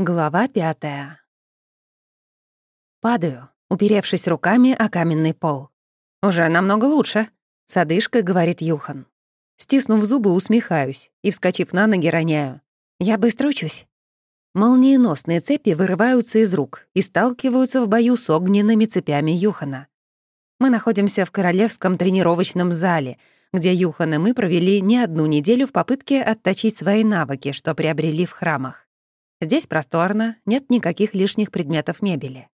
Глава пятая. Падаю, уперевшись руками о каменный пол. «Уже намного лучше», — с одышкой говорит Юхан. Стиснув зубы, усмехаюсь и, вскочив на ноги, роняю. «Я быстро учусь». Молниеносные цепи вырываются из рук и сталкиваются в бою с огненными цепями Юхана. Мы находимся в королевском тренировочном зале, где Юхан и мы провели не одну неделю в попытке отточить свои навыки, что приобрели в храмах. Здесь просторно, нет никаких лишних предметов мебели.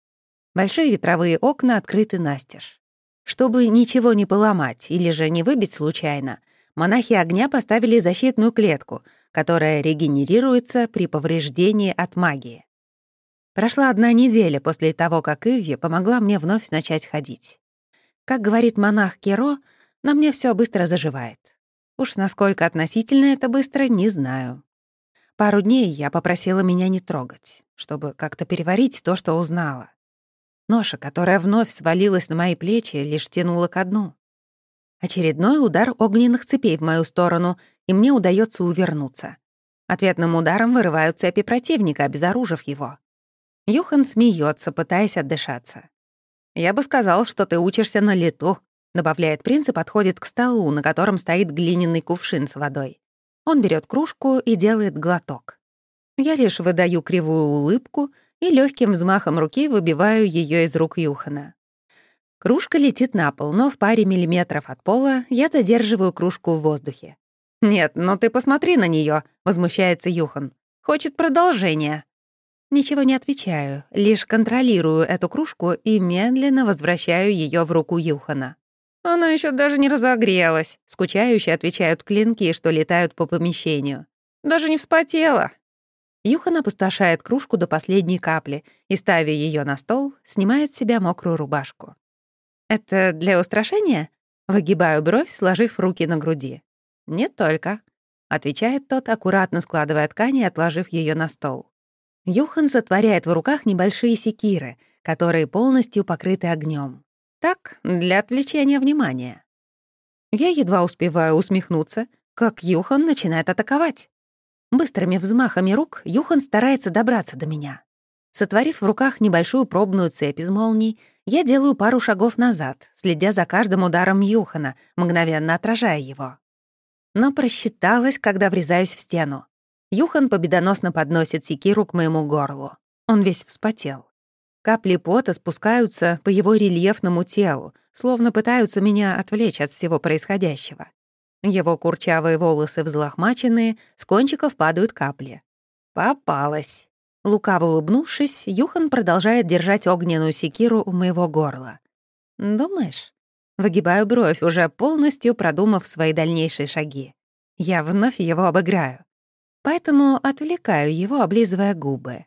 Большие ветровые окна открыты настежь. Чтобы ничего не поломать или же не выбить случайно, монахи огня поставили защитную клетку, которая регенерируется при повреждении от магии. Прошла одна неделя после того, как Ивви помогла мне вновь начать ходить. Как говорит монах Керо, на мне все быстро заживает. Уж насколько относительно это быстро, не знаю. Пару дней я попросила меня не трогать, чтобы как-то переварить то, что узнала. Ноша, которая вновь свалилась на мои плечи, лишь тянула ко дну. Очередной удар огненных цепей в мою сторону, и мне удается увернуться. Ответным ударом вырывают цепи противника, обезоружив его. Юхан смеется, пытаясь отдышаться. «Я бы сказал, что ты учишься на лету», — добавляет принц и подходит к столу, на котором стоит глиняный кувшин с водой. Он берет кружку и делает глоток. Я лишь выдаю кривую улыбку и легким взмахом руки выбиваю ее из рук Юхана. Кружка летит на пол, но в паре миллиметров от пола я задерживаю кружку в воздухе. «Нет, ну ты посмотри на нее, возмущается Юхан. «Хочет продолжения». Ничего не отвечаю, лишь контролирую эту кружку и медленно возвращаю ее в руку Юхана. «Она еще даже не разогрелась», — скучающе отвечают клинки, что летают по помещению. «Даже не вспотела». Юхан опустошает кружку до последней капли и, ставя ее на стол, снимает с себя мокрую рубашку. «Это для устрашения?» Выгибаю бровь, сложив руки на груди. «Не только», — отвечает тот, аккуратно складывая ткань и отложив ее на стол. Юхан сотворяет в руках небольшие секиры, которые полностью покрыты огнем. Так, для отвлечения внимания. Я едва успеваю усмехнуться, как Юхан начинает атаковать. Быстрыми взмахами рук Юхан старается добраться до меня. Сотворив в руках небольшую пробную цепь из молний, я делаю пару шагов назад, следя за каждым ударом Юхана, мгновенно отражая его. Но просчиталась, когда врезаюсь в стену. Юхан победоносно подносит секиру к моему горлу. Он весь вспотел. Капли пота спускаются по его рельефному телу, словно пытаются меня отвлечь от всего происходящего. Его курчавые волосы взлохмаченные, с кончиков падают капли. Попалась. Лукаво улыбнувшись, Юхан продолжает держать огненную секиру у моего горла. «Думаешь?» Выгибаю бровь, уже полностью продумав свои дальнейшие шаги. Я вновь его обыграю. Поэтому отвлекаю его, облизывая губы.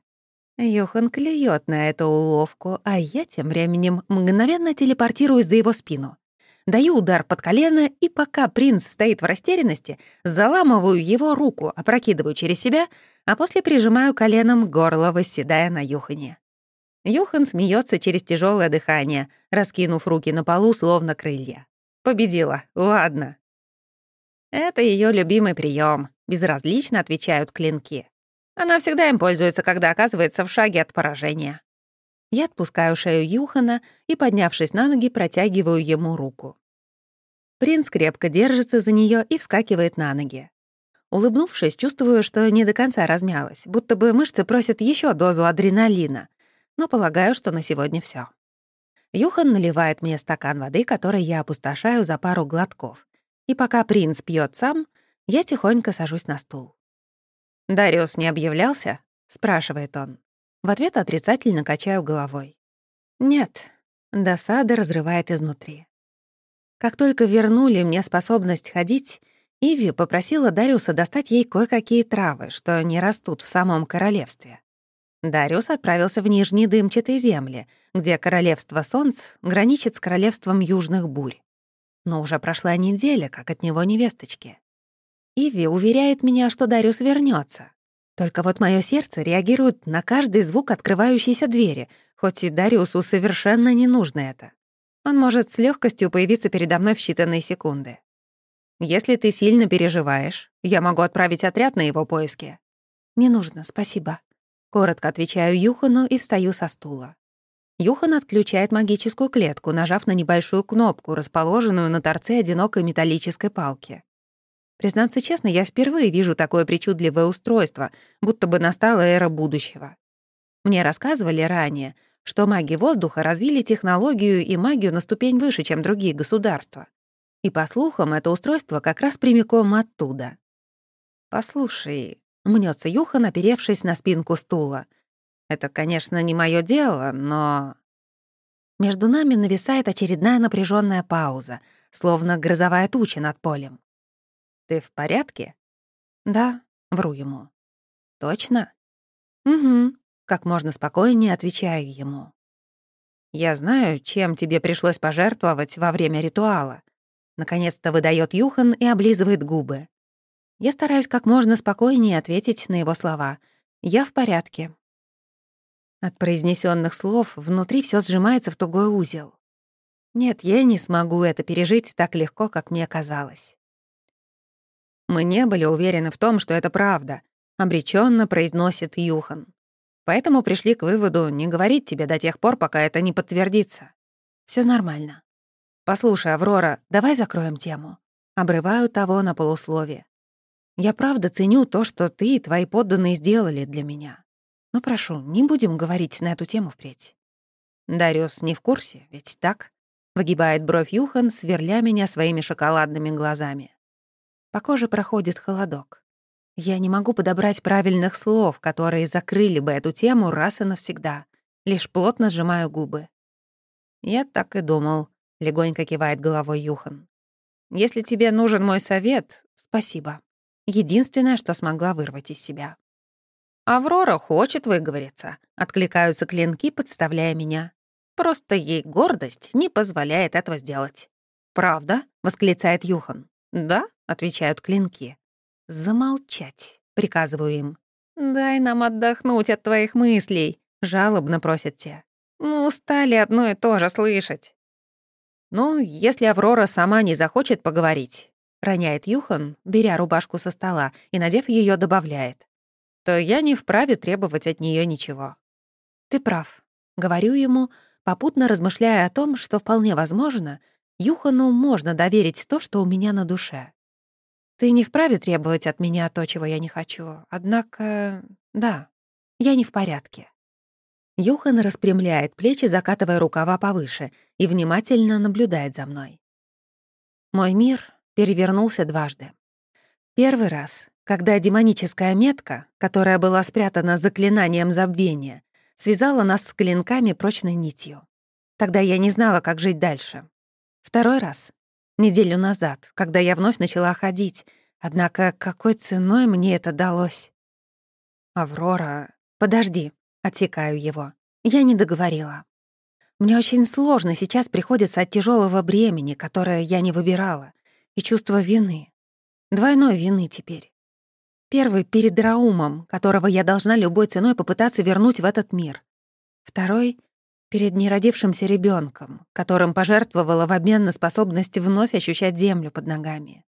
Йохан клюет на эту уловку, а я тем временем мгновенно телепортируюсь за его спину. Даю удар под колено, и пока принц стоит в растерянности, заламываю его руку, опрокидываю через себя, а после прижимаю коленом горло, восседая на Юхане. Юхан смеется через тяжелое дыхание, раскинув руки на полу, словно крылья. Победила, ладно. Это ее любимый прием. безразлично отвечают клинки. Она всегда им пользуется, когда оказывается в шаге от поражения. Я отпускаю шею Юхана и, поднявшись на ноги, протягиваю ему руку. Принц крепко держится за нее и вскакивает на ноги. Улыбнувшись, чувствую, что не до конца размялась, будто бы мышцы просят еще дозу адреналина, но полагаю, что на сегодня все. Юхан наливает мне стакан воды, который я опустошаю за пару глотков. И пока принц пьет сам, я тихонько сажусь на стул. «Дариус не объявлялся?» — спрашивает он. В ответ отрицательно качаю головой. «Нет». Досада разрывает изнутри. Как только вернули мне способность ходить, Иви попросила Дариуса достать ей кое-какие травы, что не растут в самом королевстве. Дариус отправился в Нижние дымчатые земли, где королевство Солнц граничит с королевством Южных бурь. Но уже прошла неделя, как от него невесточки. Иви уверяет меня, что Дариус вернется. Только вот мое сердце реагирует на каждый звук открывающейся двери, хоть и Дариусу совершенно не нужно это. Он может с легкостью появиться передо мной в считанные секунды. Если ты сильно переживаешь, я могу отправить отряд на его поиски. Не нужно, спасибо. Коротко отвечаю Юхану и встаю со стула. Юхан отключает магическую клетку, нажав на небольшую кнопку, расположенную на торце одинокой металлической палки. Признаться честно, я впервые вижу такое причудливое устройство, будто бы настала эра будущего. Мне рассказывали ранее, что маги воздуха развили технологию и магию на ступень выше, чем другие государства. И, по слухам, это устройство как раз прямиком оттуда. «Послушай», — мнется Юхан, оперевшись на спинку стула — это, конечно, не мое дело, но... Между нами нависает очередная напряженная пауза, словно грозовая туча над полем. «Ты в порядке?» «Да», — вру ему. «Точно?» «Угу», — как можно спокойнее отвечаю ему. «Я знаю, чем тебе пришлось пожертвовать во время ритуала». Наконец-то выдает Юхан и облизывает губы. Я стараюсь как можно спокойнее ответить на его слова. «Я в порядке. От произнесенных слов внутри все сжимается в тугой узел. Нет, я не смогу это пережить так легко, как мне казалось. Мы не были уверены в том, что это правда, обреченно произносит Юхан. Поэтому пришли к выводу не говорить тебе до тех пор, пока это не подтвердится. Все нормально. Послушай, Аврора, давай закроем тему. Обрываю того на полусловие. Я правда ценю то, что ты и твои подданные сделали для меня. Но прошу, не будем говорить на эту тему впредь. Дариус не в курсе, ведь так? Выгибает бровь Юхан, сверля меня своими шоколадными глазами. По коже проходит холодок. Я не могу подобрать правильных слов, которые закрыли бы эту тему раз и навсегда. Лишь плотно сжимаю губы. «Я так и думал», — легонько кивает головой Юхан. «Если тебе нужен мой совет, спасибо. Единственное, что смогла вырвать из себя». «Аврора хочет выговориться», — откликаются клинки, подставляя меня. «Просто ей гордость не позволяет этого сделать». «Правда?» — восклицает Юхан. «Да», — отвечают клинки. «Замолчать», — приказываю им. «Дай нам отдохнуть от твоих мыслей», — жалобно просят те. «Мы устали одно и то же слышать». «Ну, если Аврора сама не захочет поговорить», — роняет Юхан, беря рубашку со стола и, надев ее, добавляет то я не вправе требовать от нее ничего. Ты прав, говорю ему, попутно размышляя о том, что вполне возможно, Юхану можно доверить то, что у меня на душе. Ты не вправе требовать от меня то, чего я не хочу. Однако, да, я не в порядке. Юхан распрямляет плечи, закатывая рукава повыше, и внимательно наблюдает за мной. Мой мир перевернулся дважды. Первый раз, когда демоническая метка, которая была спрятана заклинанием забвения, связала нас с клинками прочной нитью. Тогда я не знала, как жить дальше. Второй раз, неделю назад, когда я вновь начала ходить, однако какой ценой мне это далось? «Аврора, подожди», — отсекаю его. Я не договорила. Мне очень сложно сейчас приходится от тяжелого бремени, которое я не выбирала, и чувство вины. Двойной вины теперь. Первый — перед Раумом, которого я должна любой ценой попытаться вернуть в этот мир. Второй — перед неродившимся ребенком, которым пожертвовала в обмен на способность вновь ощущать землю под ногами.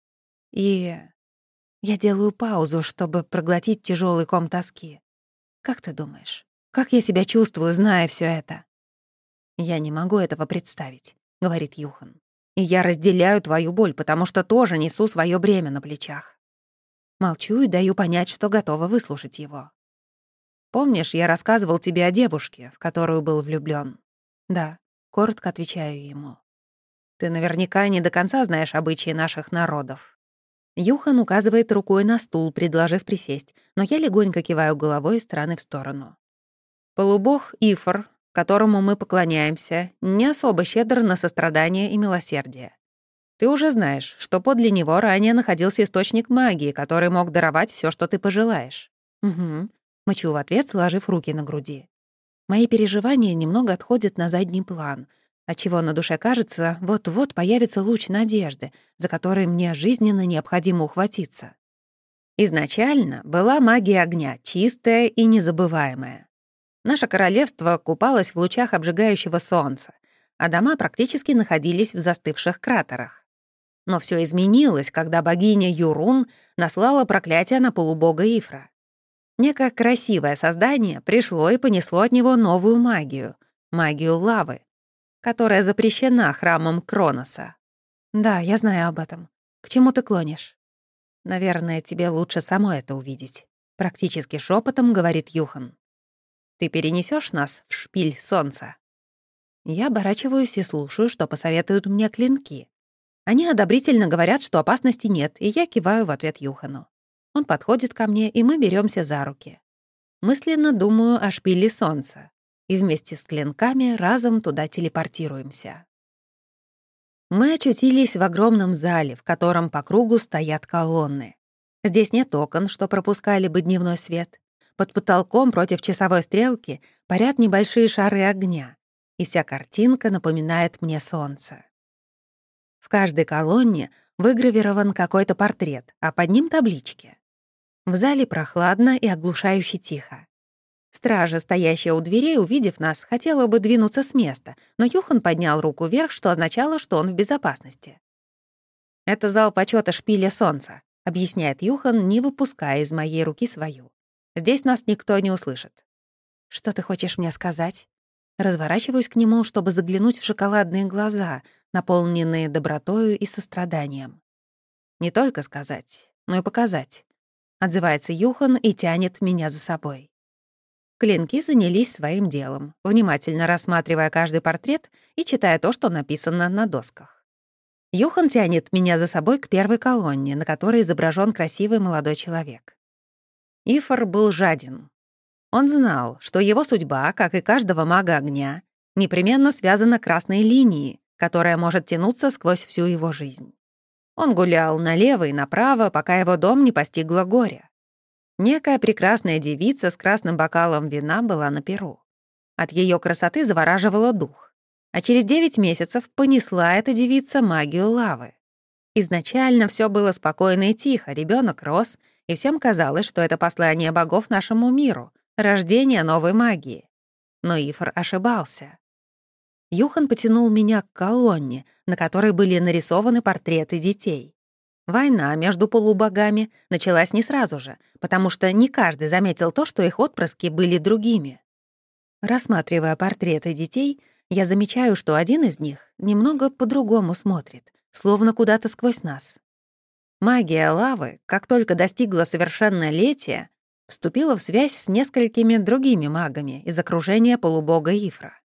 И я делаю паузу, чтобы проглотить тяжелый ком тоски. Как ты думаешь, как я себя чувствую, зная все это? Я не могу этого представить, говорит Юхан. И я разделяю твою боль, потому что тоже несу свое бремя на плечах. Молчу и даю понять, что готова выслушать его. «Помнишь, я рассказывал тебе о девушке, в которую был влюблён?» «Да», — коротко отвечаю ему. «Ты наверняка не до конца знаешь обычаи наших народов». Юхан указывает рукой на стул, предложив присесть, но я легонько киваю головой из стороны в сторону. Полубог Ифор, которому мы поклоняемся, не особо щедр на сострадание и милосердие. Ты уже знаешь, что подле него ранее находился источник магии, который мог даровать все, что ты пожелаешь. Угу. Мычу в ответ, сложив руки на груди. Мои переживания немного отходят на задний план, отчего на душе кажется, вот-вот появится луч надежды, за который мне жизненно необходимо ухватиться. Изначально была магия огня, чистая и незабываемая. Наше королевство купалось в лучах обжигающего солнца, а дома практически находились в застывших кратерах. Но все изменилось, когда богиня Юрун наслала проклятие на полубога Ифра. Некое красивое создание пришло и понесло от него новую магию — магию лавы, которая запрещена храмом Кроноса. Да, я знаю об этом. К чему ты клонишь? Наверное, тебе лучше самой это увидеть. Практически шепотом говорит Юхан. Ты перенесешь нас в шпиль солнца? Я оборачиваюсь и слушаю, что посоветуют мне клинки. Они одобрительно говорят, что опасности нет, и я киваю в ответ Юхану. Он подходит ко мне, и мы беремся за руки. Мысленно думаю о шпиле солнца, и вместе с клинками разом туда телепортируемся. Мы очутились в огромном зале, в котором по кругу стоят колонны. Здесь нет окон, что пропускали бы дневной свет. Под потолком против часовой стрелки парят небольшие шары огня, и вся картинка напоминает мне солнце. В каждой колонне выгравирован какой-то портрет, а под ним таблички. В зале прохладно и оглушающе тихо. Стража, стоящая у дверей, увидев нас, хотела бы двинуться с места, но Юхан поднял руку вверх, что означало, что он в безопасности. «Это зал почета шпиля солнца», — объясняет Юхан, не выпуская из моей руки свою. «Здесь нас никто не услышит». «Что ты хочешь мне сказать?» Разворачиваюсь к нему, чтобы заглянуть в шоколадные глаза, наполненные добротою и состраданием. Не только сказать, но и показать. Отзывается Юхан и тянет меня за собой. Клинки занялись своим делом, внимательно рассматривая каждый портрет и читая то, что написано на досках. Юхан тянет меня за собой к первой колонне, на которой изображен красивый молодой человек. Ифор был жаден. Он знал, что его судьба, как и каждого мага огня, непременно связана красной линией, которая может тянуться сквозь всю его жизнь. Он гулял налево и направо, пока его дом не постигло горя. Некая прекрасная девица с красным бокалом вина была на перу. От ее красоты завораживала дух. А через девять месяцев понесла эта девица магию лавы. Изначально все было спокойно и тихо, ребенок рос, и всем казалось, что это послание богов нашему миру, рождение новой магии. Но Ифор ошибался. Юхан потянул меня к колонне, на которой были нарисованы портреты детей. Война между полубогами началась не сразу же, потому что не каждый заметил то, что их отпрыски были другими. Рассматривая портреты детей, я замечаю, что один из них немного по-другому смотрит, словно куда-то сквозь нас. Магия лавы, как только достигла совершеннолетия, вступила в связь с несколькими другими магами из окружения полубога Ифра.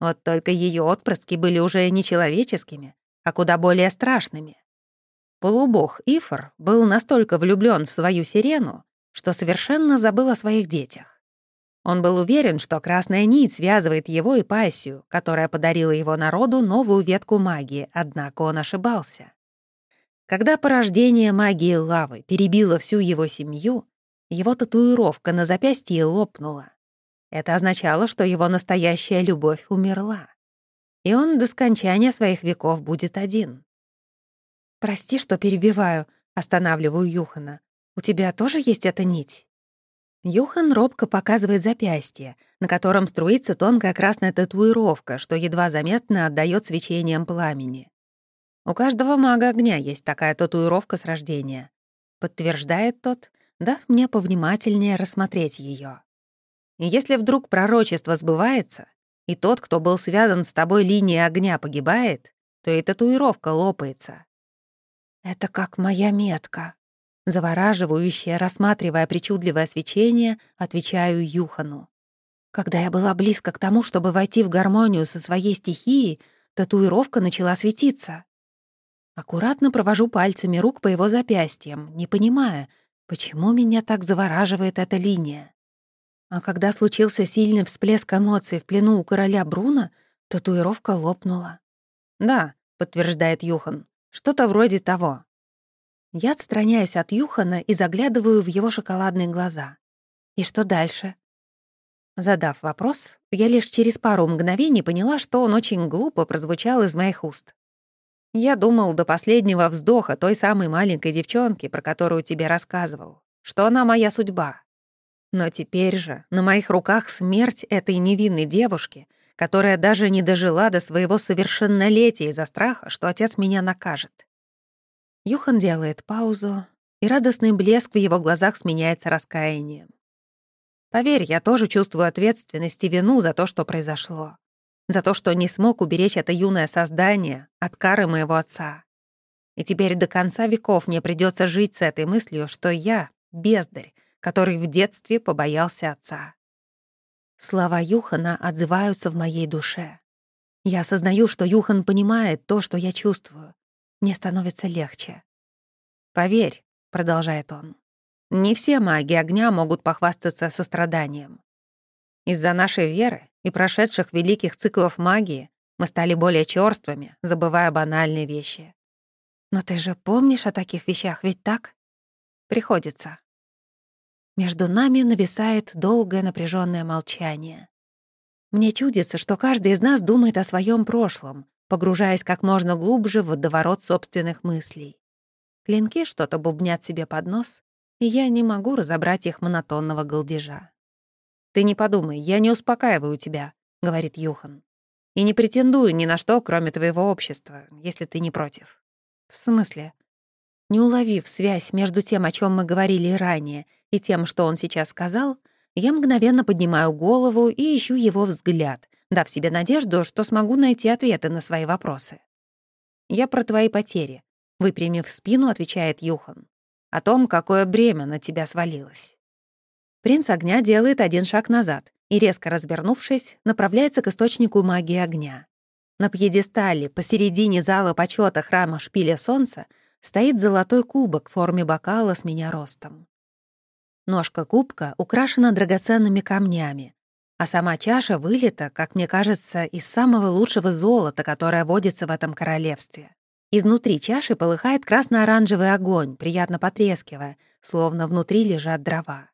Вот только ее отпрыски были уже не человеческими, а куда более страшными. Полубог Ифор был настолько влюблен в свою сирену, что совершенно забыл о своих детях. Он был уверен, что красная нить связывает его и Пассию, которая подарила его народу новую ветку магии, однако он ошибался. Когда порождение магии лавы перебило всю его семью, его татуировка на запястье лопнула. Это означало, что его настоящая любовь умерла. И он до скончания своих веков будет один. «Прости, что перебиваю», — останавливаю Юхана. «У тебя тоже есть эта нить?» Юхан робко показывает запястье, на котором струится тонкая красная татуировка, что едва заметно отдает свечением пламени. У каждого мага огня есть такая татуировка с рождения. Подтверждает тот, дав мне повнимательнее рассмотреть ее. И если вдруг пророчество сбывается, и тот, кто был связан с тобой линией огня, погибает, то и татуировка лопается. Это как моя метка. Завораживающая, рассматривая причудливое свечение, отвечаю Юхану. Когда я была близко к тому, чтобы войти в гармонию со своей стихией, татуировка начала светиться. Аккуратно провожу пальцами рук по его запястьям, не понимая, почему меня так завораживает эта линия. А когда случился сильный всплеск эмоций в плену у короля Бруна, татуировка лопнула. «Да», — подтверждает Юхан, что-то вроде того. Я отстраняюсь от Юхана и заглядываю в его шоколадные глаза. И что дальше? Задав вопрос, я лишь через пару мгновений поняла, что он очень глупо прозвучал из моих уст. Я думал до последнего вздоха той самой маленькой девчонки, про которую тебе рассказывал, что она моя судьба. Но теперь же на моих руках смерть этой невинной девушки, которая даже не дожила до своего совершеннолетия из-за страха, что отец меня накажет. Юхан делает паузу, и радостный блеск в его глазах сменяется раскаянием. Поверь, я тоже чувствую ответственность и вину за то, что произошло. За то, что не смог уберечь это юное создание от кары моего отца. И теперь до конца веков мне придется жить с этой мыслью, что я — бездарь, который в детстве побоялся отца. Слова Юхана отзываются в моей душе. Я осознаю, что Юхан понимает то, что я чувствую. Мне становится легче. «Поверь», — продолжает он, — «не все маги огня могут похвастаться состраданием. Из-за нашей веры и прошедших великих циклов магии мы стали более чёрствыми, забывая банальные вещи. Но ты же помнишь о таких вещах, ведь так? Приходится. Между нами нависает долгое напряженное молчание. Мне чудится, что каждый из нас думает о своем прошлом, погружаясь как можно глубже в водоворот собственных мыслей. Клинки что-то бубнят себе под нос, и я не могу разобрать их монотонного голдежа. «Ты не подумай, я не успокаиваю тебя», — говорит Юхан. «И не претендую ни на что, кроме твоего общества, если ты не против». «В смысле?» Не уловив связь между тем, о чем мы говорили ранее, и тем, что он сейчас сказал, я мгновенно поднимаю голову и ищу его взгляд, дав себе надежду, что смогу найти ответы на свои вопросы. «Я про твои потери», — выпрямив спину, отвечает Юхан. «О том, какое бремя на тебя свалилось». Принц огня делает один шаг назад и, резко развернувшись, направляется к источнику магии огня. На пьедестале посередине зала почета храма Шпиля Солнца стоит золотой кубок в форме бокала с меня ростом. Ножка кубка украшена драгоценными камнями, а сама чаша вылита, как мне кажется, из самого лучшего золота, которое водится в этом королевстве. Изнутри чаши полыхает красно-оранжевый огонь, приятно потрескивая, словно внутри лежат дрова.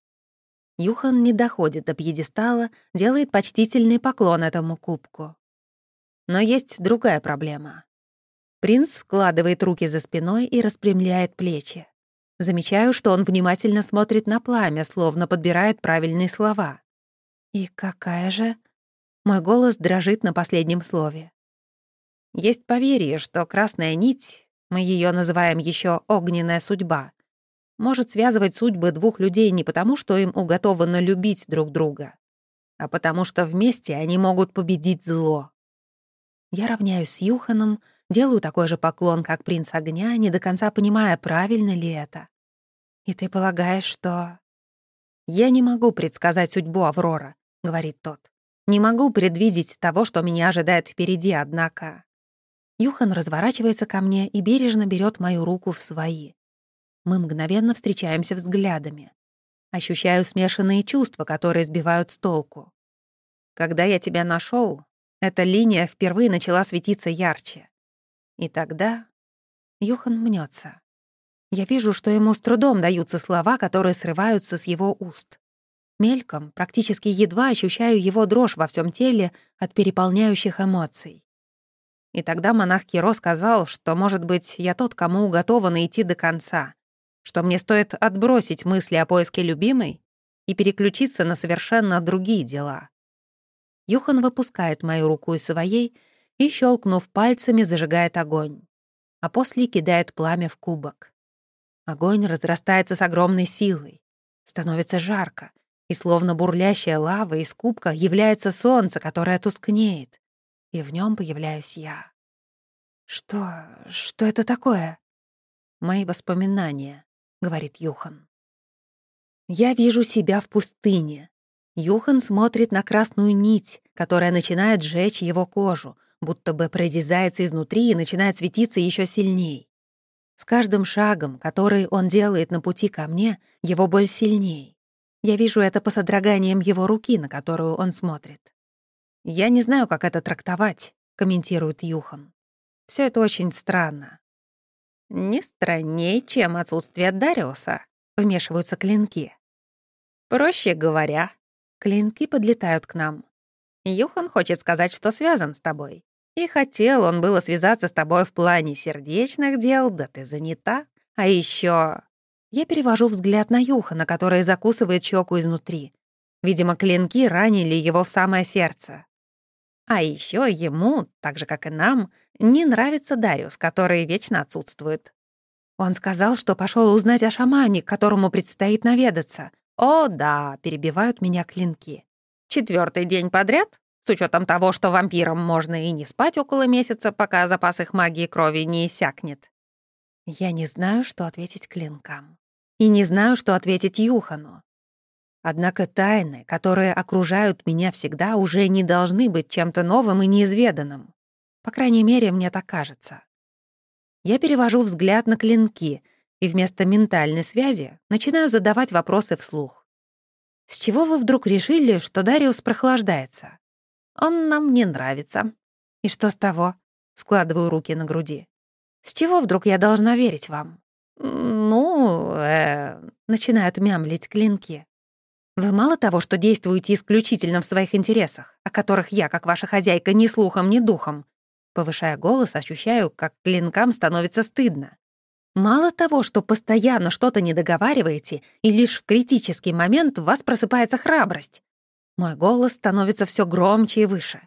Юхан не доходит до пьедестала, делает почтительный поклон этому кубку. Но есть другая проблема. Принц складывает руки за спиной и распрямляет плечи. Замечаю, что он внимательно смотрит на пламя, словно подбирает правильные слова. «И какая же?» Мой голос дрожит на последнем слове. Есть поверье, что красная нить, мы ее называем еще огненная судьба, может связывать судьбы двух людей не потому, что им уготовано любить друг друга, а потому что вместе они могут победить зло. Я равняюсь с Юханом, делаю такой же поклон, как принц огня, не до конца понимая, правильно ли это. И ты полагаешь, что... Я не могу предсказать судьбу Аврора, говорит тот. Не могу предвидеть того, что меня ожидает впереди, однако... Юхан разворачивается ко мне и бережно берет мою руку в свои. Мы мгновенно встречаемся взглядами. Ощущаю смешанные чувства, которые сбивают с толку. Когда я тебя нашел, эта линия впервые начала светиться ярче. И тогда Юхан мнется. Я вижу, что ему с трудом даются слова, которые срываются с его уст. Мельком, практически едва ощущаю его дрожь во всем теле от переполняющих эмоций. И тогда монах Киро сказал, что, может быть, я тот, кому уготовано идти до конца, что мне стоит отбросить мысли о поиске любимой и переключиться на совершенно другие дела. Юхан выпускает мою руку из своей и, щелкнув пальцами, зажигает огонь, а после кидает пламя в кубок. Огонь разрастается с огромной силой, становится жарко, и словно бурлящая лава из кубка является солнце, которое тускнеет, и в нем появляюсь я. «Что... что это такое?» «Мои воспоминания», — говорит Юхан. «Я вижу себя в пустыне, Юхан смотрит на красную нить, которая начинает сжечь его кожу, будто бы прорезается изнутри и начинает светиться еще сильней. С каждым шагом, который он делает на пути ко мне, его боль сильней. Я вижу это по содроганиям его руки, на которую он смотрит. «Я не знаю, как это трактовать», — комментирует Юхан. Все это очень странно». «Не страннее, чем отсутствие Дариуса», — вмешиваются клинки. «Проще говоря, Клинки подлетают к нам. Юхан хочет сказать, что связан с тобой. И хотел он было связаться с тобой в плане сердечных дел, да ты занята. А еще Я перевожу взгляд на Юхана, который закусывает щеку изнутри. Видимо, клинки ранили его в самое сердце. А еще ему, так же, как и нам, не нравится Дариус, который вечно отсутствует. Он сказал, что пошел узнать о шамане, которому предстоит наведаться. «О, да», — перебивают меня клинки. Четвертый день подряд? С учетом того, что вампирам можно и не спать около месяца, пока запас их магии крови не иссякнет. Я не знаю, что ответить клинкам. И не знаю, что ответить Юхану. Однако тайны, которые окружают меня всегда, уже не должны быть чем-то новым и неизведанным. По крайней мере, мне так кажется. Я перевожу взгляд на клинки и вместо ментальной связи начинаю задавать вопросы вслух. «С чего вы вдруг решили, что Дариус прохлаждается? Он нам не нравится. И что с того?» Складываю руки на груди. «С чего вдруг я должна верить вам?» «Ну, э...» — начинают мямлить клинки. «Вы мало того, что действуете исключительно в своих интересах, о которых я, как ваша хозяйка, ни слухом, ни духом». Повышая голос, ощущаю, как клинкам становится стыдно. Мало того, что постоянно что-то не договариваете, и лишь в критический момент у вас просыпается храбрость. Мой голос становится все громче и выше.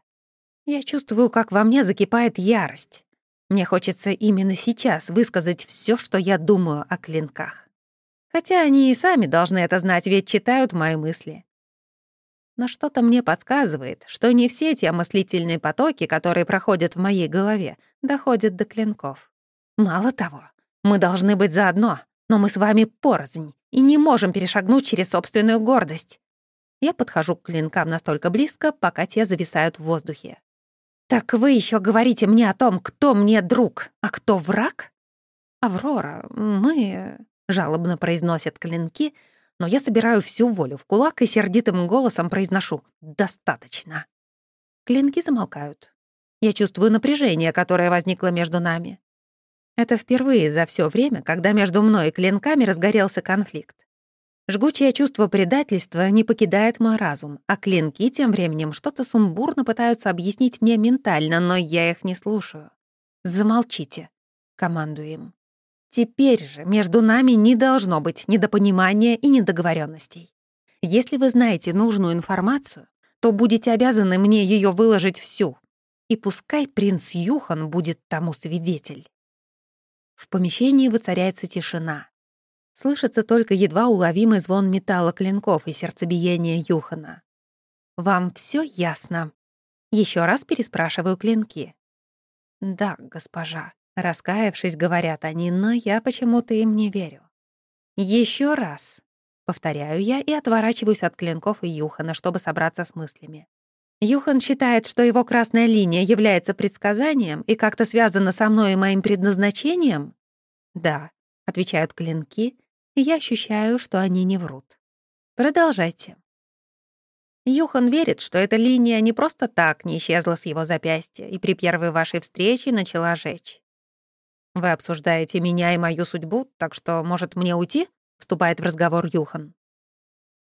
Я чувствую, как во мне закипает ярость. Мне хочется именно сейчас высказать все, что я думаю о клинках. Хотя они и сами должны это знать, ведь читают мои мысли. Но что-то мне подсказывает, что не все те мыслительные потоки, которые проходят в моей голове, доходят до клинков. Мало того, мы должны быть заодно, но мы с вами порознь и не можем перешагнуть через собственную гордость. Я подхожу к клинкам настолько близко, пока те зависают в воздухе. «Так вы еще говорите мне о том, кто мне друг, а кто враг?» «Аврора, мы...» — жалобно произносят клинки, но я собираю всю волю в кулак и сердитым голосом произношу «достаточно». Клинки замолкают. Я чувствую напряжение, которое возникло между нами. Это впервые за все время, когда между мной и клинками разгорелся конфликт. Жгучее чувство предательства не покидает мой разум, а клинки тем временем что-то сумбурно пытаются объяснить мне ментально, но я их не слушаю. «Замолчите», — командую им. «Теперь же между нами не должно быть недопонимания и недоговоренностей. Если вы знаете нужную информацию, то будете обязаны мне ее выложить всю. И пускай принц Юхан будет тому свидетель». В помещении воцаряется тишина. Слышится только едва уловимый звон металла клинков и сердцебиение Юхана. «Вам все ясно?» Еще раз переспрашиваю клинки. «Да, госпожа», — раскаявшись, говорят они, но я почему-то им не верю. Еще раз», — повторяю я и отворачиваюсь от клинков и Юхана, чтобы собраться с мыслями. Юхан считает, что его красная линия является предсказанием и как-то связана со мной и моим предназначением? Да, отвечают клинки, и я ощущаю, что они не врут. Продолжайте. Юхан верит, что эта линия не просто так не исчезла с его запястья и при первой вашей встрече начала жечь. «Вы обсуждаете меня и мою судьбу, так что, может, мне уйти?» — вступает в разговор Юхан.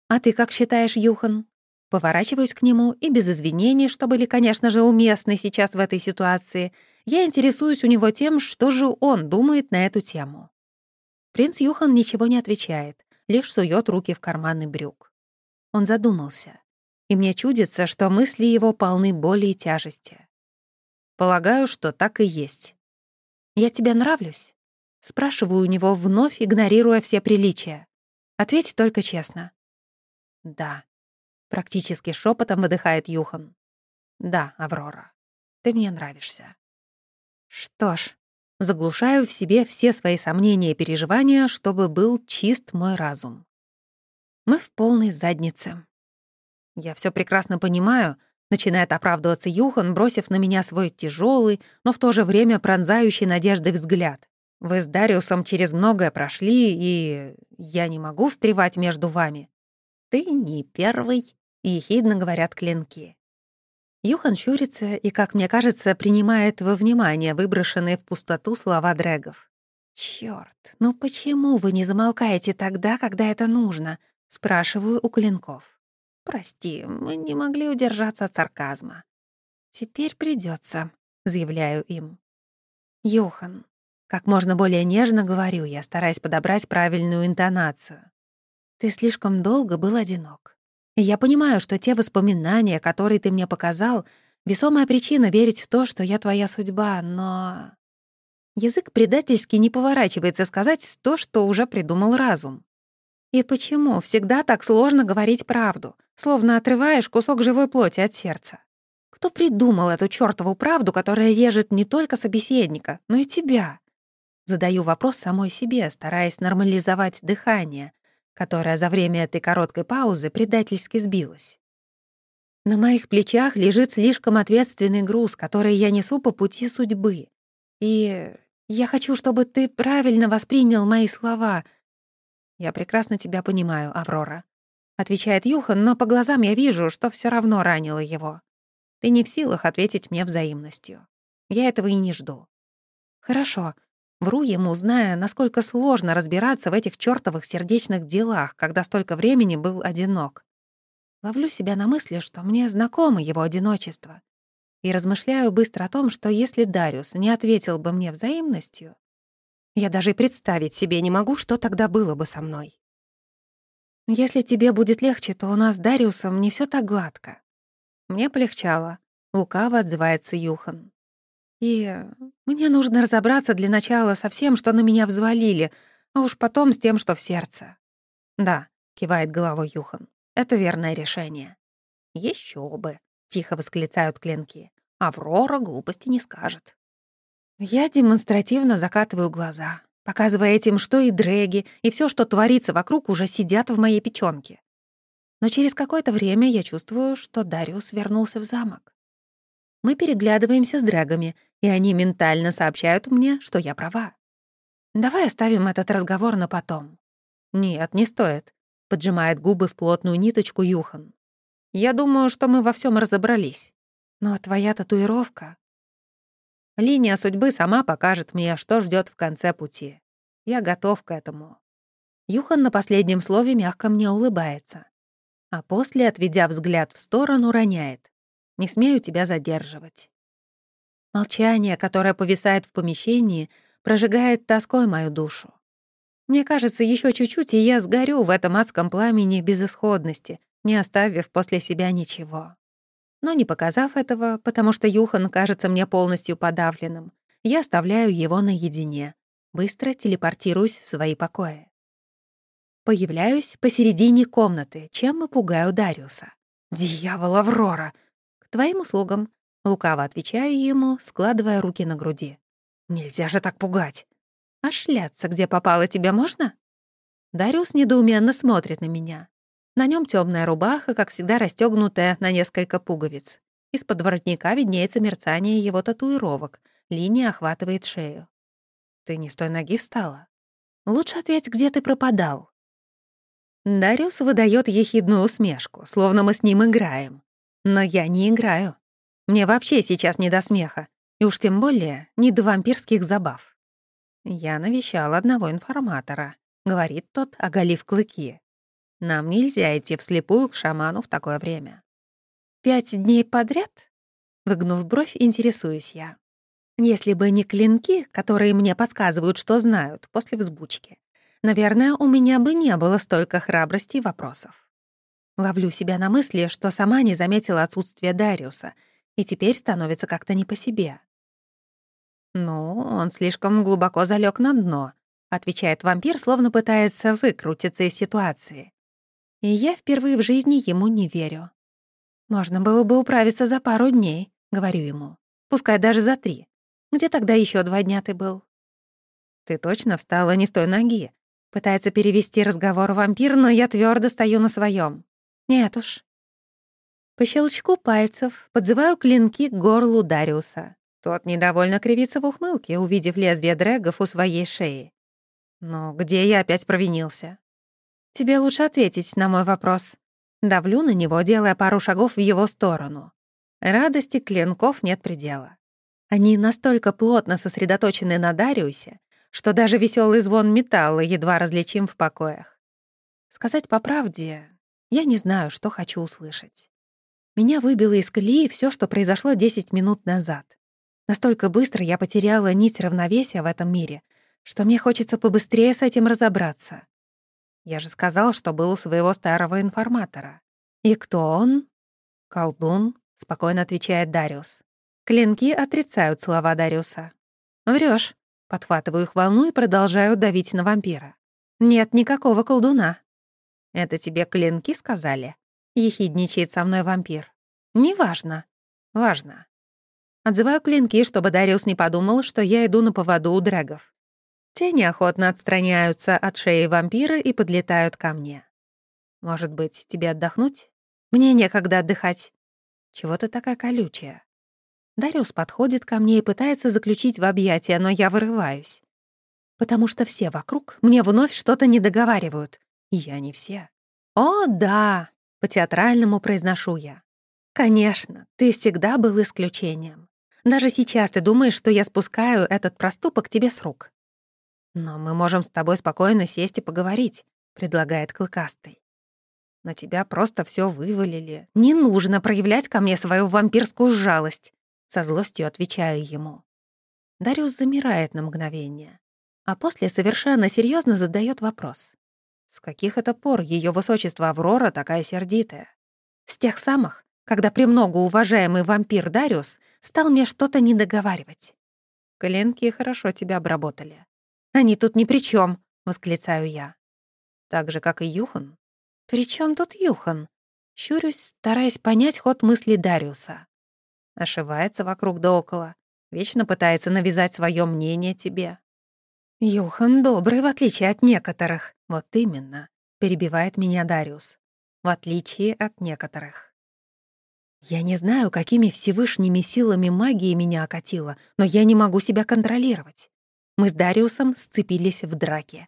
«А ты как считаешь, Юхан?» Поворачиваюсь к нему и без извинений, что были, конечно же, уместны сейчас в этой ситуации, я интересуюсь у него тем, что же он думает на эту тему. Принц Юхан ничего не отвечает, лишь сует руки в карманы брюк. Он задумался, и мне чудится, что мысли его полны боли и тяжести. Полагаю, что так и есть. «Я тебе нравлюсь?» Спрашиваю у него вновь, игнорируя все приличия. Ответь только честно. «Да», — практически шепотом выдыхает Юхан. «Да, Аврора, ты мне нравишься». Что ж, Заглушаю в себе все свои сомнения и переживания, чтобы был чист мой разум. Мы в полной заднице. Я все прекрасно понимаю, начинает оправдываться Юхан, бросив на меня свой тяжелый, но в то же время пронзающий надеждой взгляд. Вы с Дариусом через многое прошли, и я не могу встревать между вами. Ты не первый, ехидно говорят клинки. Юхан щурится и, как мне кажется, принимает во внимание выброшенные в пустоту слова дрэгов. «Чёрт, ну почему вы не замолкаете тогда, когда это нужно?» — спрашиваю у клинков. «Прости, мы не могли удержаться от сарказма». «Теперь придется, заявляю им. «Юхан, как можно более нежно говорю я, стараясь подобрать правильную интонацию. Ты слишком долго был одинок. Я понимаю, что те воспоминания, которые ты мне показал, весомая причина верить в то, что я твоя судьба, но... Язык предательски не поворачивается сказать то, что уже придумал разум. И почему всегда так сложно говорить правду, словно отрываешь кусок живой плоти от сердца? Кто придумал эту чёртову правду, которая режет не только собеседника, но и тебя? Задаю вопрос самой себе, стараясь нормализовать дыхание, которое за время этой короткой паузы предательски сбилось. На моих плечах лежит слишком ответственный груз, который я несу по пути судьбы. И я хочу, чтобы ты правильно воспринял мои слова. Я прекрасно тебя понимаю, Аврора. Отвечает Юхан, но по глазам я вижу, что все равно ранило его. Ты не в силах ответить мне взаимностью. Я этого и не жду. Хорошо. Вру ему, зная, насколько сложно разбираться в этих чёртовых сердечных делах, когда столько времени был одинок. Ловлю себя на мысли, что мне знакомо его одиночество. И размышляю быстро о том, что если Дариус не ответил бы мне взаимностью, я даже и представить себе не могу, что тогда было бы со мной. Если тебе будет легче, то у нас с Дариусом не все так гладко. Мне полегчало. Лукаво отзывается Юхан. И мне нужно разобраться для начала со всем, что на меня взвалили, а уж потом с тем, что в сердце. Да, кивает головой Юхан. Это верное решение. Еще бы, тихо восклицают клинки. Аврора глупости не скажет. Я демонстративно закатываю глаза, показывая этим, что и дрэги, и все, что творится вокруг, уже сидят в моей печёнке. Но через какое-то время я чувствую, что Дариус вернулся в замок. Мы переглядываемся с дрэгами, и они ментально сообщают мне, что я права. Давай оставим этот разговор на потом. Нет, не стоит поджимает губы в плотную ниточку Юхан. «Я думаю, что мы во всем разобрались. Но твоя татуировка...» Линия судьбы сама покажет мне, что ждет в конце пути. Я готов к этому. Юхан на последнем слове мягко мне улыбается. А после, отведя взгляд в сторону, роняет. «Не смею тебя задерживать». Молчание, которое повисает в помещении, прожигает тоской мою душу. Мне кажется, еще чуть-чуть, и я сгорю в этом адском пламени безысходности, не оставив после себя ничего. Но не показав этого, потому что Юхан кажется мне полностью подавленным, я оставляю его наедине, быстро телепортируюсь в свои покои. Появляюсь посередине комнаты, чем и пугаю Дариуса. «Дьявол, Аврора!» «К твоим услугам», — лукаво отвечаю ему, складывая руки на груди. «Нельзя же так пугать!» «А шляться где попало тебе можно?» Дариус недоуменно смотрит на меня. На нем темная рубаха, как всегда расстегнутая на несколько пуговиц. Из-под воротника виднеется мерцание его татуировок. Линия охватывает шею. «Ты не с той ноги встала?» «Лучше ответь, где ты пропадал?» Дариус выдает ехидную усмешку, словно мы с ним играем. Но я не играю. Мне вообще сейчас не до смеха, и уж тем более не до вампирских забав. «Я навещал одного информатора», — говорит тот, оголив клыки. «Нам нельзя идти вслепую к шаману в такое время». «Пять дней подряд?» Выгнув бровь, интересуюсь я. Если бы не клинки, которые мне подсказывают, что знают, после взбучки, наверное, у меня бы не было столько храбрости и вопросов. Ловлю себя на мысли, что сама не заметила отсутствие Дариуса, и теперь становится как-то не по себе. «Ну, он слишком глубоко залег на дно», — отвечает вампир, словно пытается выкрутиться из ситуации. И я впервые в жизни ему не верю. «Можно было бы управиться за пару дней», — говорю ему. «Пускай даже за три. Где тогда еще два дня ты был?» «Ты точно встала не с той ноги», — пытается перевести разговор вампир, но я твердо стою на своем. «Нет уж». По щелчку пальцев подзываю клинки к горлу Дариуса. Тот недовольно кривится в ухмылке, увидев лезвие дрэгов у своей шеи. Но где я опять провинился? Тебе лучше ответить на мой вопрос. Давлю на него, делая пару шагов в его сторону. Радости клинков нет предела. Они настолько плотно сосредоточены на Дариусе, что даже веселый звон металла едва различим в покоях. Сказать по правде, я не знаю, что хочу услышать. Меня выбило из колеи все, что произошло 10 минут назад. Настолько быстро я потеряла нить равновесия в этом мире, что мне хочется побыстрее с этим разобраться. Я же сказал, что был у своего старого информатора. И кто он? Колдун, спокойно отвечает Дариус. Клинки отрицают слова Дариуса. Врешь. Подхватываю их волну и продолжаю давить на вампира. Нет никакого колдуна. «Это тебе клинки сказали?» — ехидничает со мной вампир. «Неважно». «Важно». Отзываю клинки, чтобы Дариус не подумал, что я иду на поводу у дрэгов. Те неохотно отстраняются от шеи вампира и подлетают ко мне. «Может быть, тебе отдохнуть? Мне некогда отдыхать. Чего ты такая колючая?» Дариус подходит ко мне и пытается заключить в объятия, но я вырываюсь. Потому что все вокруг мне вновь что-то недоговаривают. Я не все. «О, да!» — по-театральному произношу я. «Конечно, ты всегда был исключением. Даже сейчас ты думаешь, что я спускаю этот проступок тебе с рук. Но мы можем с тобой спокойно сесть и поговорить», — предлагает Клыкастый. «На тебя просто все вывалили. Не нужно проявлять ко мне свою вампирскую жалость», — со злостью отвечаю ему. Дариус замирает на мгновение, а после совершенно серьезно задает вопрос. С каких это пор ее высочество Аврора такая сердитая? С тех самых, когда премного уважаемый вампир Дариус стал мне что-то недоговаривать. Коленки хорошо тебя обработали. Они тут ни при чем, восклицаю я. Так же, как и Юхан. При чем тут Юхан? Щурюсь, стараясь понять ход мысли Дариуса. Ошивается вокруг да около, вечно пытается навязать свое мнение тебе. «Юхан добрый, в отличие от некоторых». «Вот именно», — перебивает меня Дариус. «В отличие от некоторых». Я не знаю, какими всевышними силами магии меня окатило, но я не могу себя контролировать. Мы с Дариусом сцепились в драке.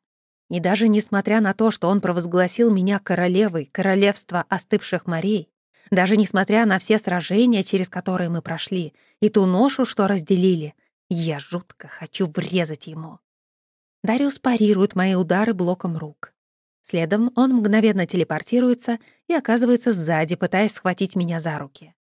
И даже несмотря на то, что он провозгласил меня королевой королевства остывших морей, даже несмотря на все сражения, через которые мы прошли, и ту ношу, что разделили, я жутко хочу врезать ему. Дариус парирует мои удары блоком рук. Следом он мгновенно телепортируется и оказывается сзади, пытаясь схватить меня за руки.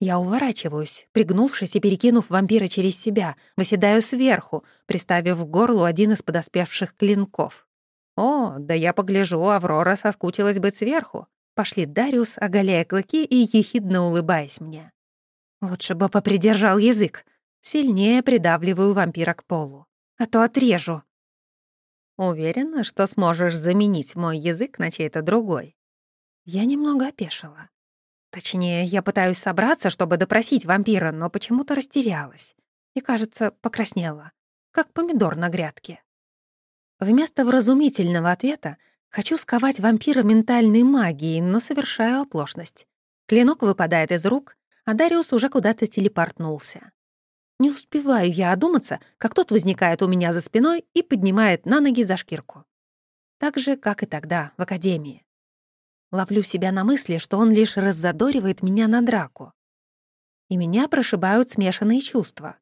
Я уворачиваюсь, пригнувшись и перекинув вампира через себя, выседаю сверху, приставив к горлу один из подоспевших клинков. «О, да я погляжу, Аврора соскучилась быть сверху», пошли Дариус, оголяя клыки и ехидно улыбаясь мне. «Лучше бы попридержал язык. Сильнее придавливаю вампира к полу. А то отрежу». Уверена, что сможешь заменить мой язык на чей-то другой. Я немного опешила. Точнее, я пытаюсь собраться, чтобы допросить вампира, но почему-то растерялась. И, кажется, покраснела, как помидор на грядке. Вместо вразумительного ответа хочу сковать вампира ментальной магией, но совершаю оплошность. Клинок выпадает из рук, а Дариус уже куда-то телепортнулся. Не успеваю я одуматься, как тот возникает у меня за спиной и поднимает на ноги за шкирку. Так же, как и тогда, в академии. Ловлю себя на мысли, что он лишь раззадоривает меня на драку. И меня прошибают смешанные чувства.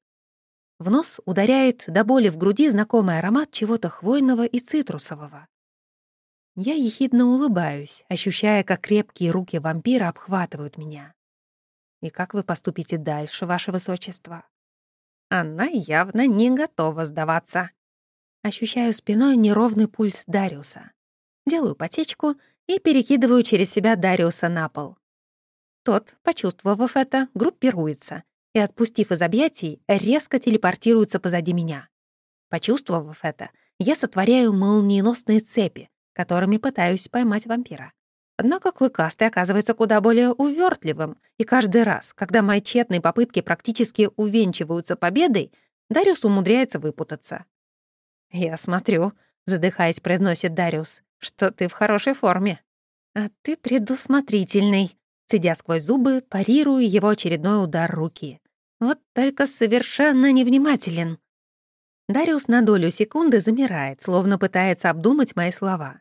В нос ударяет до боли в груди знакомый аромат чего-то хвойного и цитрусового. Я ехидно улыбаюсь, ощущая, как крепкие руки вампира обхватывают меня. «И как вы поступите дальше, ваше высочество?» Она явно не готова сдаваться. Ощущаю спиной неровный пульс Дариуса. Делаю потечку и перекидываю через себя Дариуса на пол. Тот, почувствовав это, группируется и, отпустив из объятий, резко телепортируется позади меня. Почувствовав это, я сотворяю молниеносные цепи, которыми пытаюсь поймать вампира. Однако Клыкастый оказывается куда более увертливым, и каждый раз, когда мои тщетные попытки практически увенчиваются победой, Дариус умудряется выпутаться. «Я смотрю», — задыхаясь, произносит Дариус, «что ты в хорошей форме». «А ты предусмотрительный», — цедя сквозь зубы, парирую его очередной удар руки. «Вот только совершенно невнимателен». Дариус на долю секунды замирает, словно пытается обдумать мои слова.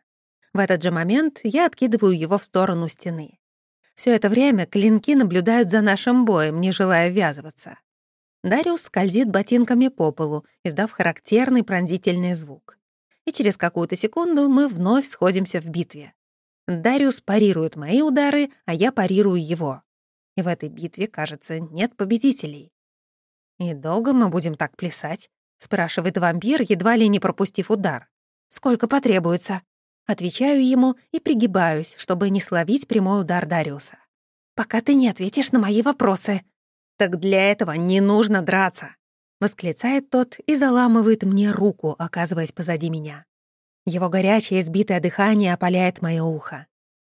В этот же момент я откидываю его в сторону стены. Все это время клинки наблюдают за нашим боем, не желая ввязываться. Дариус скользит ботинками по полу, издав характерный пронзительный звук. И через какую-то секунду мы вновь сходимся в битве. Дариус парирует мои удары, а я парирую его. И в этой битве, кажется, нет победителей. «И долго мы будем так плясать?» — спрашивает вампир, едва ли не пропустив удар. «Сколько потребуется?» Отвечаю ему и пригибаюсь, чтобы не словить прямой удар Дариуса. «Пока ты не ответишь на мои вопросы». «Так для этого не нужно драться», — восклицает тот и заламывает мне руку, оказываясь позади меня. Его горячее, сбитое дыхание опаляет мое ухо.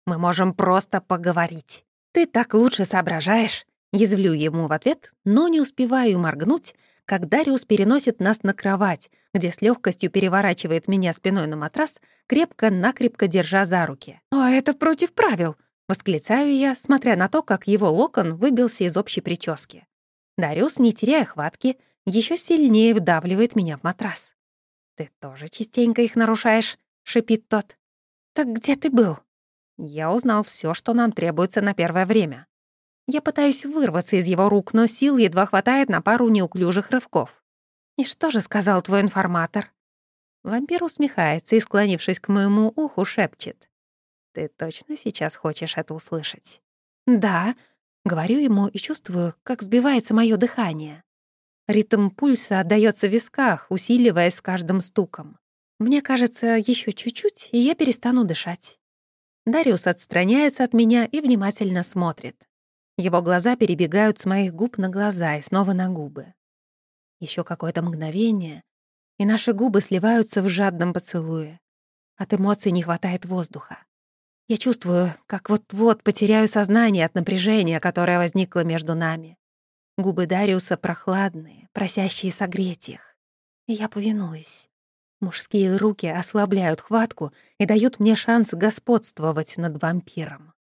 Мы можем просто поговорить. Ты так лучше соображаешь. Язвлю ему в ответ, но не успеваю моргнуть, как Дариус переносит нас на кровать, где с легкостью переворачивает меня спиной на матрас, крепко-накрепко держа за руки. «А это против правил!» — восклицаю я, смотря на то, как его локон выбился из общей прически. Дариус, не теряя хватки, еще сильнее вдавливает меня в матрас. «Ты тоже частенько их нарушаешь», — шипит тот. «Так где ты был?» Я узнал все, что нам требуется на первое время. Я пытаюсь вырваться из его рук, но сил едва хватает на пару неуклюжих рывков. «И что же сказал твой информатор?» Вампир усмехается и, склонившись к моему уху, шепчет. «Ты точно сейчас хочешь это услышать?» «Да», — говорю ему и чувствую, как сбивается мое дыхание. Ритм пульса отдаётся в висках, усиливаясь с каждым стуком. Мне кажется, еще чуть-чуть, и я перестану дышать. Дариус отстраняется от меня и внимательно смотрит. Его глаза перебегают с моих губ на глаза и снова на губы. Еще какое-то мгновение, и наши губы сливаются в жадном поцелуе. От эмоций не хватает воздуха. Я чувствую, как вот-вот потеряю сознание от напряжения, которое возникло между нами. Губы Дариуса прохладные, просящие согреть их. И я повинуюсь. Мужские руки ослабляют хватку и дают мне шанс господствовать над вампиром.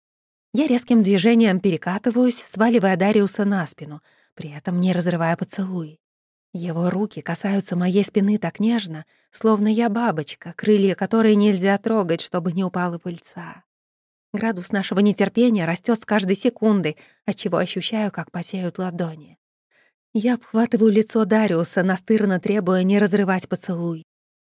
Я резким движением перекатываюсь, сваливая Дариуса на спину, при этом не разрывая поцелуй. Его руки касаются моей спины так нежно, словно я бабочка, крылья которой нельзя трогать, чтобы не упала пыльца. Градус нашего нетерпения растет с каждой секундой, отчего ощущаю, как потеют ладони. Я обхватываю лицо Дариуса, настырно требуя не разрывать поцелуй.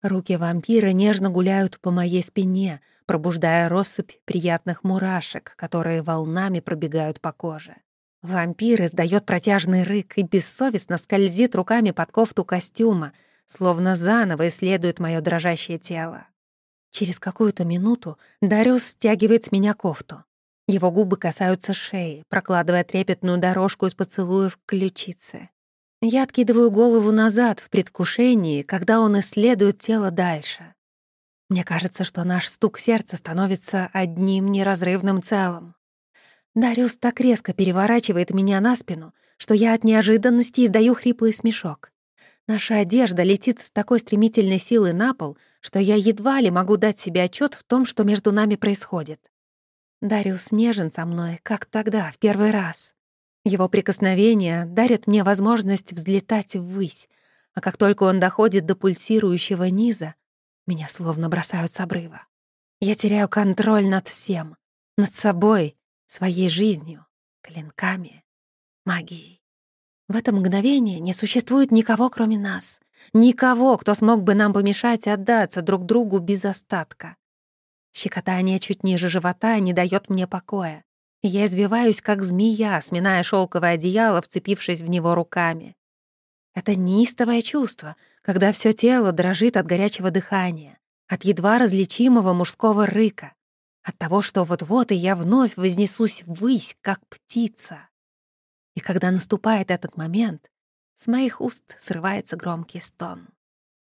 Руки вампира нежно гуляют по моей спине, пробуждая россыпь приятных мурашек, которые волнами пробегают по коже. Вампир издает протяжный рык и бессовестно скользит руками под кофту костюма, словно заново исследует мое дрожащее тело. Через какую-то минуту Дариус стягивает с меня кофту. Его губы касаются шеи, прокладывая трепетную дорожку из поцелуев к ключице. Я откидываю голову назад в предвкушении, когда он исследует тело дальше. Мне кажется, что наш стук сердца становится одним неразрывным целым. Дариус так резко переворачивает меня на спину, что я от неожиданности издаю хриплый смешок. Наша одежда летит с такой стремительной силой на пол, что я едва ли могу дать себе отчет в том, что между нами происходит. Дариус нежен со мной, как тогда, в первый раз. Его прикосновения дарят мне возможность взлетать ввысь, а как только он доходит до пульсирующего низа, меня словно бросают с обрыва. Я теряю контроль над всем, над собой, своей жизнью, клинками, магией. В это мгновение не существует никого, кроме нас. Никого, кто смог бы нам помешать отдаться друг другу без остатка. Щекотание чуть ниже живота не дает мне покоя. Я извиваюсь, как змея, сминая шелковое одеяло, вцепившись в него руками. Это неистовое чувство, когда все тело дрожит от горячего дыхания, от едва различимого мужского рыка, от того, что вот-вот и я вновь вознесусь ввысь, как птица. И когда наступает этот момент, с моих уст срывается громкий стон.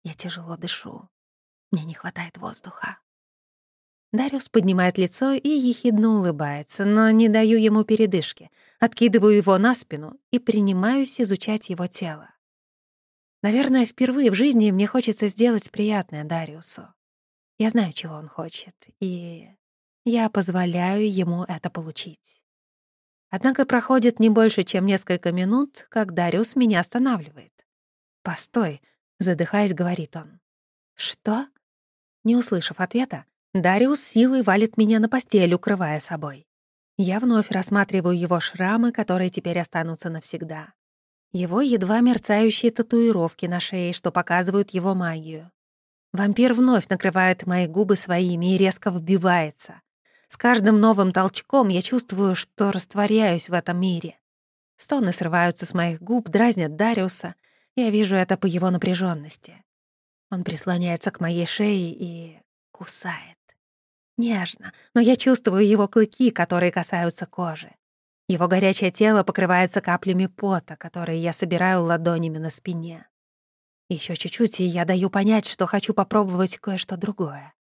Я тяжело дышу. Мне не хватает воздуха. Дариус поднимает лицо и ехидно улыбается, но не даю ему передышки. Откидываю его на спину и принимаюсь изучать его тело. Наверное, впервые в жизни мне хочется сделать приятное Дариусу. Я знаю, чего он хочет, и я позволяю ему это получить. Однако проходит не больше, чем несколько минут, как Дариус меня останавливает. «Постой», — задыхаясь, говорит он. «Что?» Не услышав ответа, Дариус силой валит меня на постель, укрывая собой. Я вновь рассматриваю его шрамы, которые теперь останутся навсегда. Его едва мерцающие татуировки на шее, что показывают его магию. Вампир вновь накрывает мои губы своими и резко вбивается. С каждым новым толчком я чувствую, что растворяюсь в этом мире. Стоны срываются с моих губ, дразнят Дариуса. Я вижу это по его напряженности. Он прислоняется к моей шее и кусает. Нежно, но я чувствую его клыки, которые касаются кожи. Его горячее тело покрывается каплями пота, которые я собираю ладонями на спине. Еще чуть-чуть, и я даю понять, что хочу попробовать кое-что другое.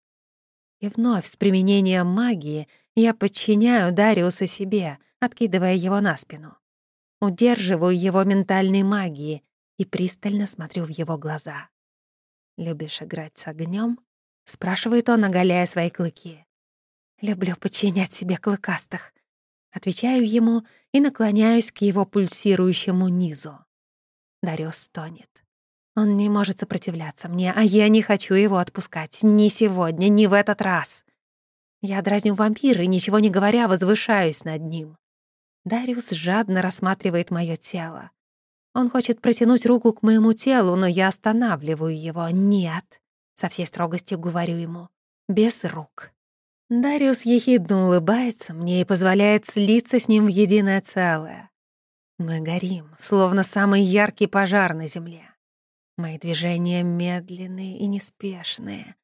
И вновь с применением магии Я подчиняю Дариуса себе, откидывая его на спину. Удерживаю его ментальной магией и пристально смотрю в его глаза. «Любишь играть с огнем? спрашивает он, оголяя свои клыки. «Люблю подчинять себе клыкастых», Отвечаю ему и наклоняюсь к его пульсирующему низу. Дариус стонет. Он не может сопротивляться мне, а я не хочу его отпускать. Ни сегодня, ни в этот раз. Я дразню вампира и, ничего не говоря, возвышаюсь над ним. Дариус жадно рассматривает мое тело. Он хочет протянуть руку к моему телу, но я останавливаю его. «Нет», — со всей строгостью говорю ему, — «без рук». Дариус ехидно улыбается мне и позволяет слиться с ним в единое целое. Мы горим, словно самый яркий пожар на земле. Мои движения медленные и неспешные.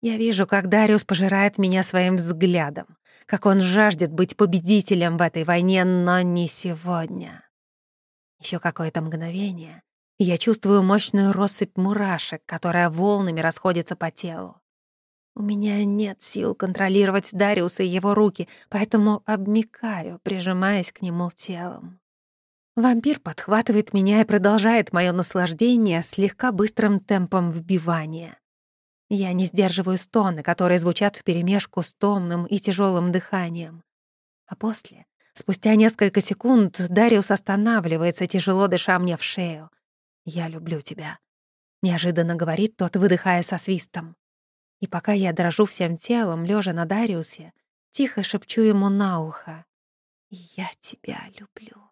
Я вижу, как Дариус пожирает меня своим взглядом, как он жаждет быть победителем в этой войне, но не сегодня. Еще какое-то мгновение, и я чувствую мощную россыпь мурашек, которая волнами расходится по телу. У меня нет сил контролировать Дариуса и его руки, поэтому обмикаю, прижимаясь к нему телом. Вампир подхватывает меня и продолжает мое наслаждение слегка быстрым темпом вбивания. Я не сдерживаю стоны, которые звучат вперемешку с томным и тяжелым дыханием. А после, спустя несколько секунд, Дариус останавливается, тяжело дыша мне в шею. «Я люблю тебя», — неожиданно говорит тот, выдыхая со свистом. И пока я дрожу всем телом, лежа на Дариусе, тихо шепчу ему на ухо. «Я тебя люблю».